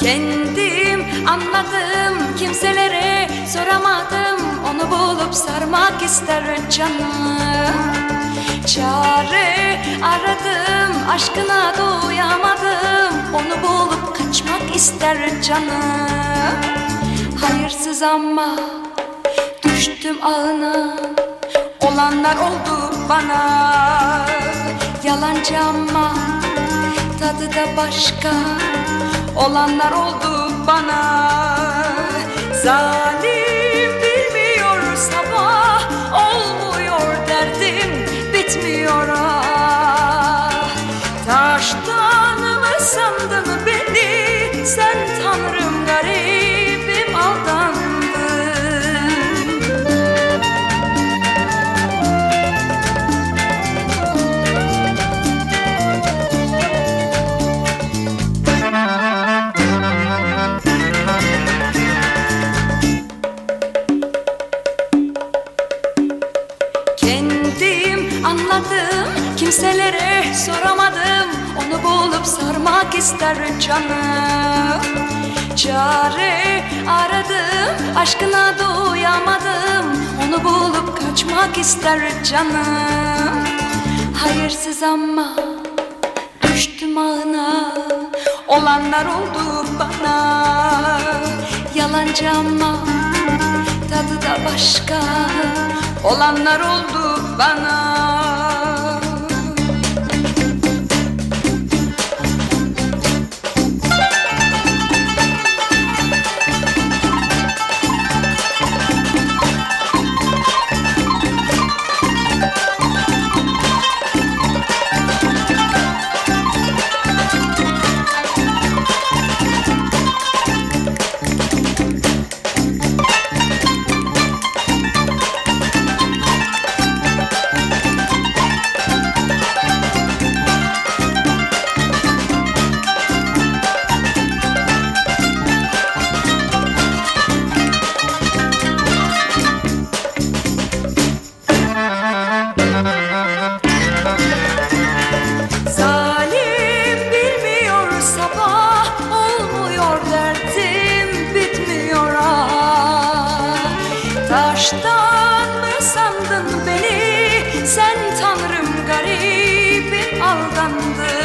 Kendim anladım kimselere soramadım. Onu bulup sarmak ister canım. Çare aradım aşkına doyamadım. Onu bulup kaçmak ister canım. Hayırsız ama düştüm ağına. Olanlar oldu bana. Yalancı ama tadı da başka. Olanlar oldu bana. Zalim bilmiyor sabah Olmuyor derdim bitmiyor. Ah Taştan mı sandın beni? Sen tanrım garibim aldandın anladım kimselere soramadım. Onu bulup sarmak ister canım. Çare aradım aşkına doyamadım. Onu bulup kaçmak ister canım. Hayırsız ama düştüm ağına Olanlar oldu bana. Yalancı ama tadı da başka. Olanlar oldu bana tanrım garibim aldandın